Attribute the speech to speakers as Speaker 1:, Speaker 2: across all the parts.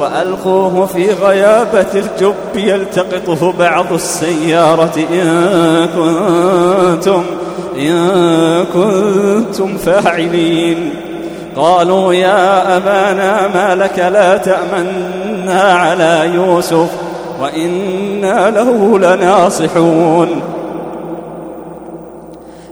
Speaker 1: وألقوه في غيابة الجب يلتقطه بعض السيارة. إن كنتم إن كنتم فاعلين. قالوا يا أبانا ما لك لا تأمنا على يوسف وإنا له لناصحون.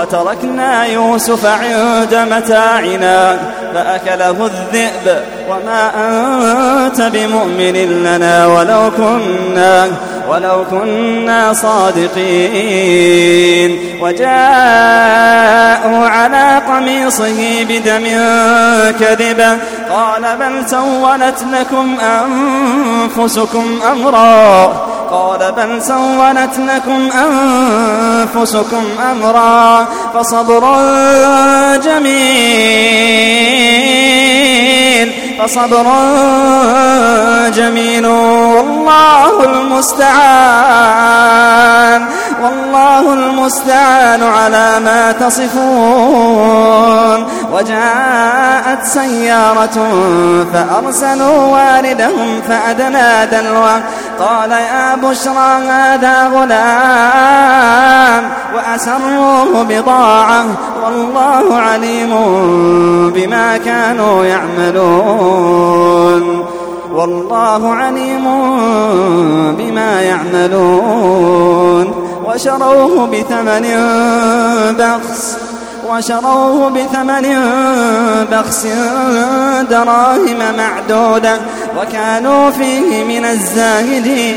Speaker 1: وتركنا يوسف عند متاعنا فأكله الذئب وما أنت بمؤمن لنا ولو كنا ولو كنا صادقين. وجاءوا على قميصه بدم كذبا قال بل سولت لكم أنفسكم أمرا. قال بل سولت لكم أنفسكم أمرا. فصبر جميل. فصبر جميل. والله المستعان. والله المستعان على ما تصفون. وجاءت سيارة فأرسلوا واردهم فأدنى دلوه. قال يا بشرى هذا غلام. وأسروه بضاعة. والله عليم بما كانوا يعملون. والله عليم بما يعملون. وشروه بثمن بخس وشروه بثمن بخس دراهم معدودة وكانوا فيه من الزاهدين.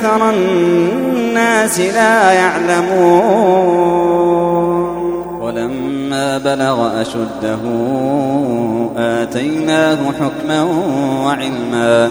Speaker 1: أكثر الناس لا يعلمون. ولما بلغ أشده آتيناه حكما وعلما.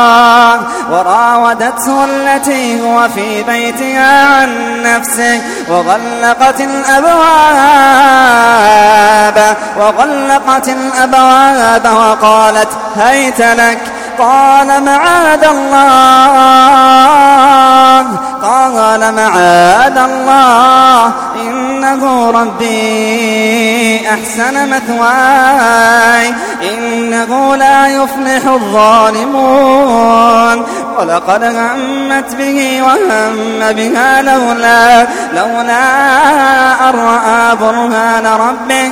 Speaker 1: وراودته التي هو في بيتها عن نفسه وغلقت الأبواب وغلقت الأبواب وقالت هيت لك قال معاذ الله. قال معاذ الله. إنه ربي أحسن مثواي. إنه لا يفلح الظالمون. ولقد همت به وهم بها لولا لولا أن رأى برهان ربه.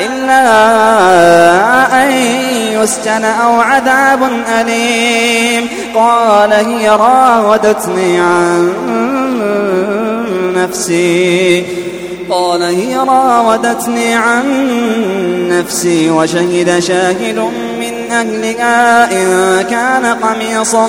Speaker 1: إلا أن يسجن أو عذاب أليم. قال هي راودتني عن نفسي. قال هي راودتني عن نفسي وشهد شاهد من أهلها إن كان قميصه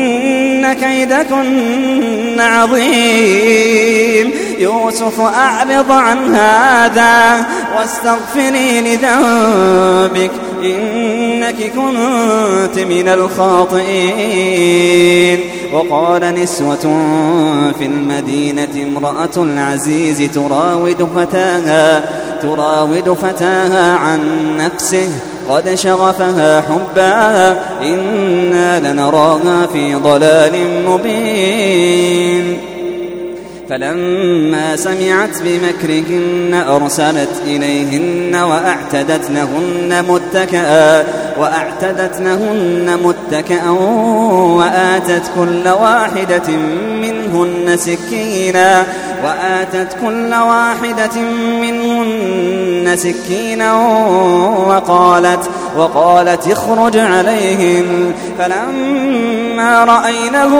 Speaker 1: كيدكن عظيم. يوسف أعرض عن هذا واستغفري لذنبك إنك كنت من الخاطئين. وقال نسوة في المدينة امرأة العزيز تراود فتاها تراود فتاها عن نفسه قد شغفها حبا إنا لنراها في ضلال مبين. فلما سمعت بمكرهن أرسلت إليهن وأعتدت لهن متكئا وأعتدت لهن متكئا وآتت كل واحدة منهن سكينا وآتت كل واحدة منهن سكينا وقالت وقالت اخرج عليهم. فلما رأينه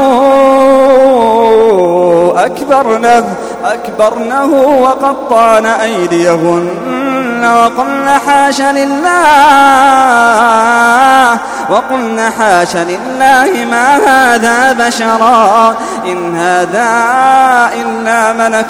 Speaker 1: أكبرنه أكبرنه وقطعن أيديهن وقلن حاش لله. وقلن حاش لله ما هذا بشرا إن هذا إلا ملك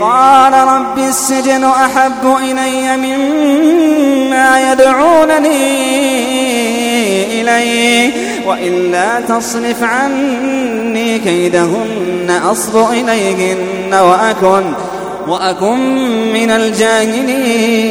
Speaker 1: قال رب السجن أحب إلي مما يدعونني إليه وإلا تصرف عني كيدهن أصب إليهن وأكن وأكن من الجاهلين.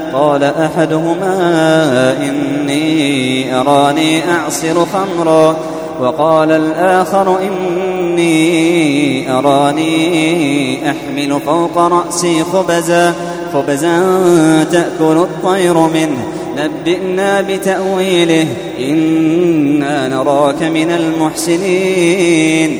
Speaker 1: قال أحدهما إني أراني أعصر خمرا وقال الآخر إني أراني أحمل فوق رأسي خبزا خبزا تأكل الطير منه نبئنا بتأويله إنا نراك من المحسنين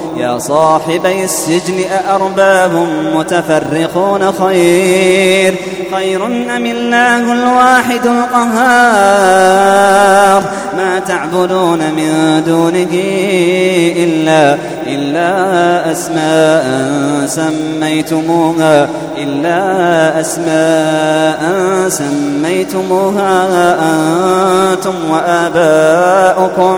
Speaker 1: يا صاحبي السجن أأرباب متفرقون خير. خير أم الله الواحد القهار؟ ما تعبدون من دونه إلا إلا أسماء سميتموها إلا أسماء سميتموها أنتم وآباؤكم.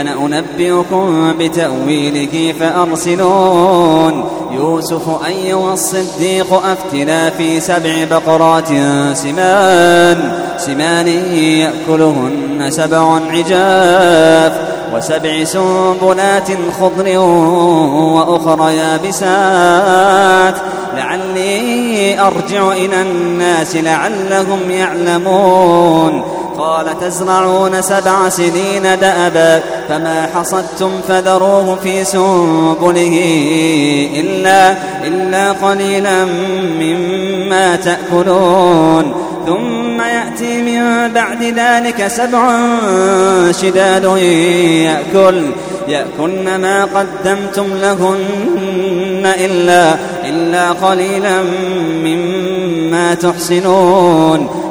Speaker 1: أنا أنبئكم بتأويله فأرسلون. يوسف أيها الصديق أفتنا في سبع بقرات سمان. سمان يأكلهن سبع عجاف وسبع سنبلات خضر وأخر يابسات. لعلي أرجع إلى الناس لعلهم يعلمون. قال تزرعون سبع سنين دأبا فما حصدتم فذروه في سنبله إلا, إلا قليلا مما تأكلون. ثم يأتي من بعد ذلك سبع شداد يأكل يأكلن ما قدمتم لهن إلا, إلا قليلا مما تحسنون.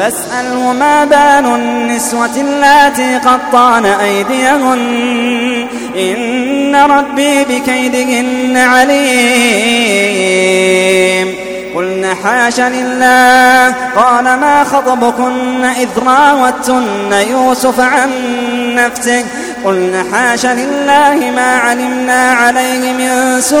Speaker 1: فاسأله ما بال النسوة اللاتي قطعن أيديهن. إن ربي بكيدهن عليم. قلنا حاش لله. قال ما خطبكن إذ راوتن يوسف عن نفسه. قلنا حاش لله ما علمنا عليه من سوء.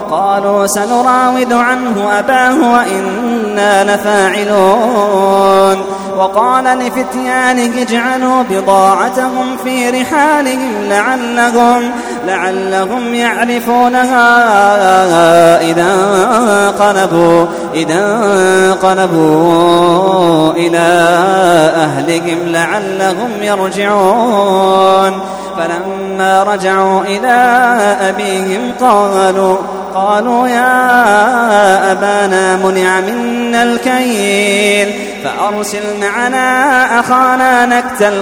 Speaker 1: قالوا سنراود عنه أباه وإنا لفاعلون. وقال لفتيانه اجعلوا بضاعتهم في رحالهم لعلهم لعلهم يعرفونها إذا انقلبوا إذا انقلبوا إلى أهلهم لعلهم يرجعون. فلما رجعوا إلى أبيهم قالوا قالوا يا أبانا منع منا الكيل فأرسل معنا أخانا نكتل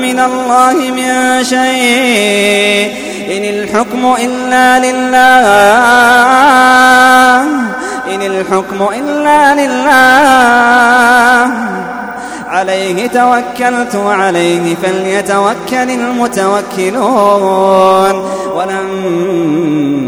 Speaker 1: من الله من شيء. إن الحكم إلا لله. إن الحكم إلا لله. عليه توكلت وعليه فليتوكل المتوكلون. ولما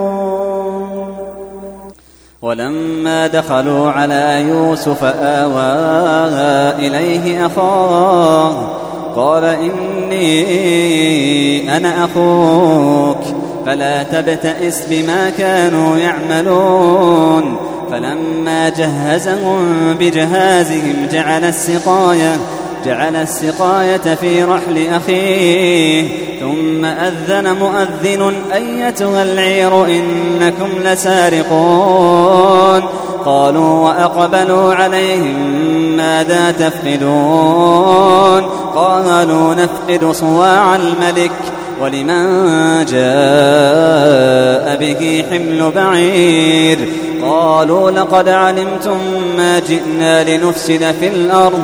Speaker 1: ولما دخلوا على يوسف آوى إليه أخاه قال إني أنا أخوك فلا تبتئس بما كانوا يعملون. فلما جهزهم بجهازهم جعل السقاية جعل السقاية في رحل أخيه ثم أذن مؤذن أيتها العير إنكم لسارقون. قالوا وأقبلوا عليهم ماذا تفقدون؟ قالوا نفقد صواع الملك ولمن جاء به حمل بعير؟ قالوا لقد علمتم ما جئنا لنفسد في الأرض.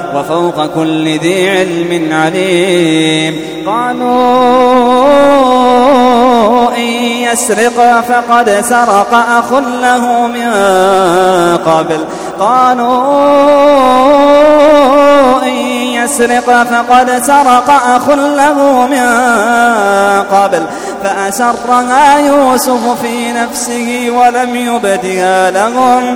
Speaker 1: وفوق كل ذي علم عليم. قالوا إن يسرق فقد سرق أخ له من قبل. قالوا إن يسرق فقد سرق أخ له من قبل. فأسرها يوسف في نفسه ولم يبدها لهم.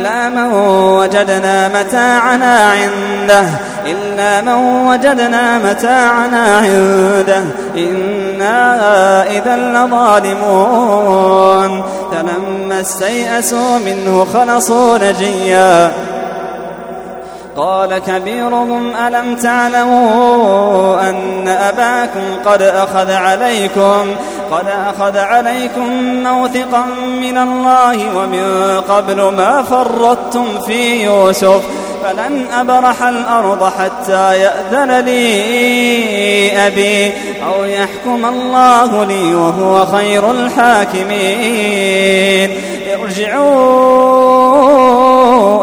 Speaker 1: من وجدنا متاعنا عنده. إلا من وجدنا متاعنا عنده. إنا إذا لظالمون. فلما استيئسوا منه خلصوا نجيا. قال كبيرهم ألم تعلموا أن أباكم قد أخذ عليكم؟ قد أخذ عليكم موثقا من الله ومن قبل ما فرطتم في يوسف فلن أبرح الأرض حتى يأذن لي أبي أو يحكم الله لي وهو خير الحاكمين. ارجعوا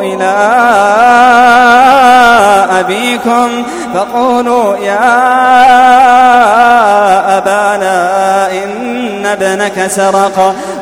Speaker 1: إلى أبيكم فقولوا يا أبانا إن ابنك سرق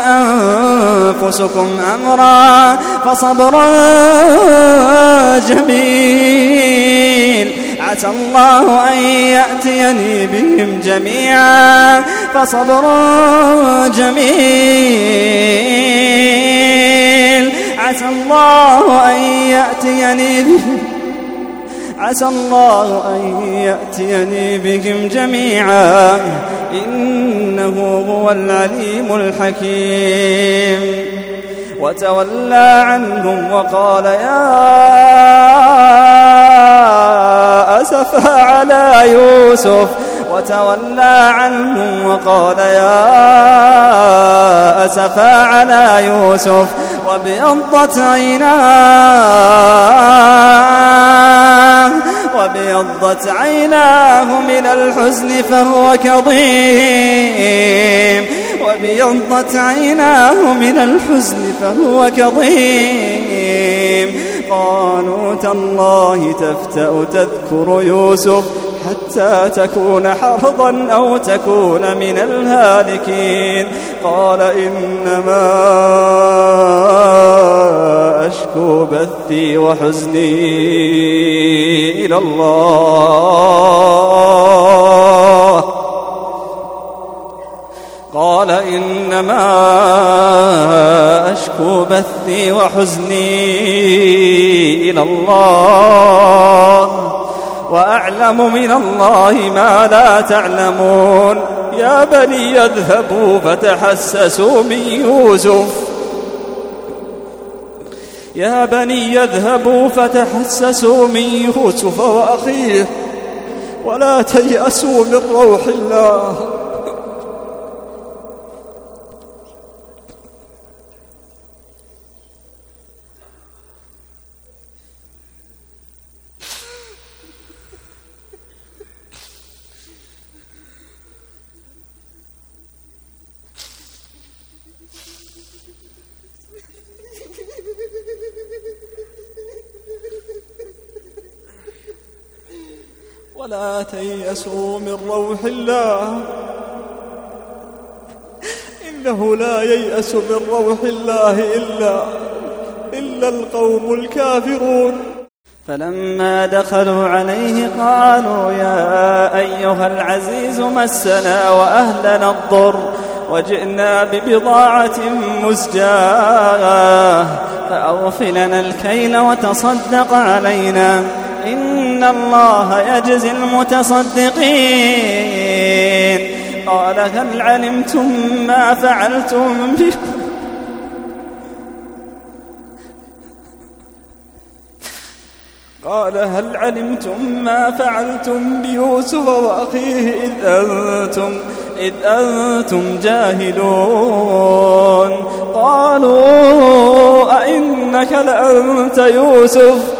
Speaker 1: أنفسكم أمرا فصبر جميل. عسى الله أن يأتيني بهم جميعا فصبر جميل. عسى الله أن يأتيني بهم عسى الله أن يأتيني بهم جميعا. إنه هو العليم الحكيم. وتولى عنهم وقال يا أسف على يوسف. وتولى عنهم وقال يا أسفا على يوسف. وابيضت عيناه وابيضت عيناه من الحزن فهو كظيم. وابيضت عيناه من الحزن فهو كظيم. قالوا تالله تفتأ تذكر يوسف حتى تكون حرضا أو تكون من الهالكين. قال إنما أشكو بثي وحزني إلى الله. قال إنما أشكو بثي وحزني إلى الله. وأعلم من الله ما لا تعلمون. يا بني اذهبوا فتحسسوا من يوسف. يا بني اذهبوا فتحسسوا من يوسف وأخيه. ولا تيأسوا من روح الله. ولا تيأسوا من روح الله. إنه لا ييأس من روح الله إلا إلا القوم الكافرون. فلما دخلوا عليه قالوا يا أيها العزيز مسنا وأهلنا الضر وجئنا ببضاعة مزجاة فأوفلنا الكيل وتصدق علينا. إن الله يجزي المتصدقين. قال هل علمتم ما فعلتم بكم قال هل علمتم ما فعلتم بيوسف وأخيه إذ أنتم إذ أنتم جاهلون؟ قالوا أئنك لأنت يوسف؟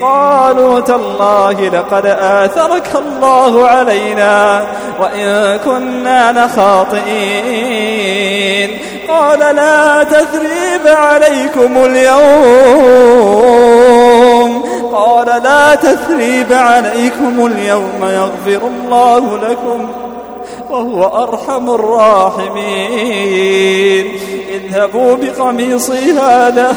Speaker 1: قالوا تالله لقد آثرك الله علينا وإن كنا لخاطئين. قال لا تثريب عليكم اليوم.
Speaker 2: قال لا تثريب عليكم اليوم يغفر الله لكم وهو أرحم الراحمين. اذهبوا بقميصي هذا.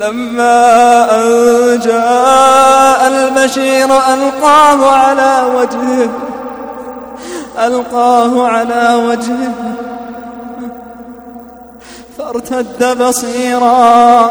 Speaker 2: فلما أن جاء البشير ألقاه على وجهه ألقاه على وجهه فارتد بصيرا.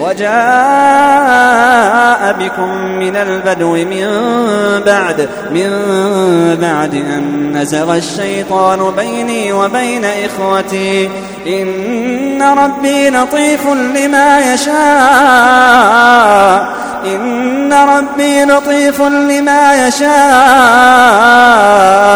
Speaker 2: وجاء بكم من البدو من بعد من بعد أن نزغ الشيطان بيني وبين إخوتي. إن ربي لطيف لما يشاء. إن ربي لطيف لما يشاء.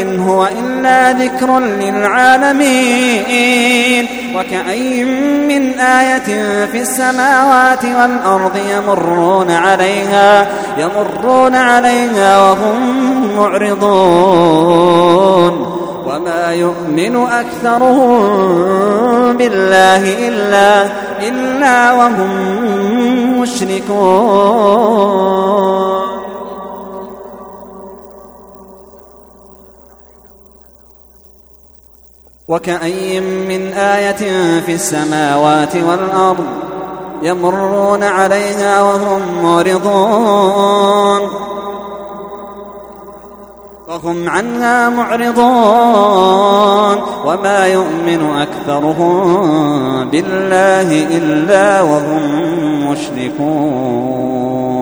Speaker 2: إن هو إلا ذكر للعالمين. وكأي من آية في السماوات والأرض يمرون عليها يمرون عليها وهم معرضون. وما يؤمن أكثرهم بالله إلا, إلا وهم مشركون. وكأي من آية في السماوات والأرض يمرون عليها وهم معرضون. وهم عنها معرضون. وما يؤمن أكثرهم بالله إلا وهم مشركون.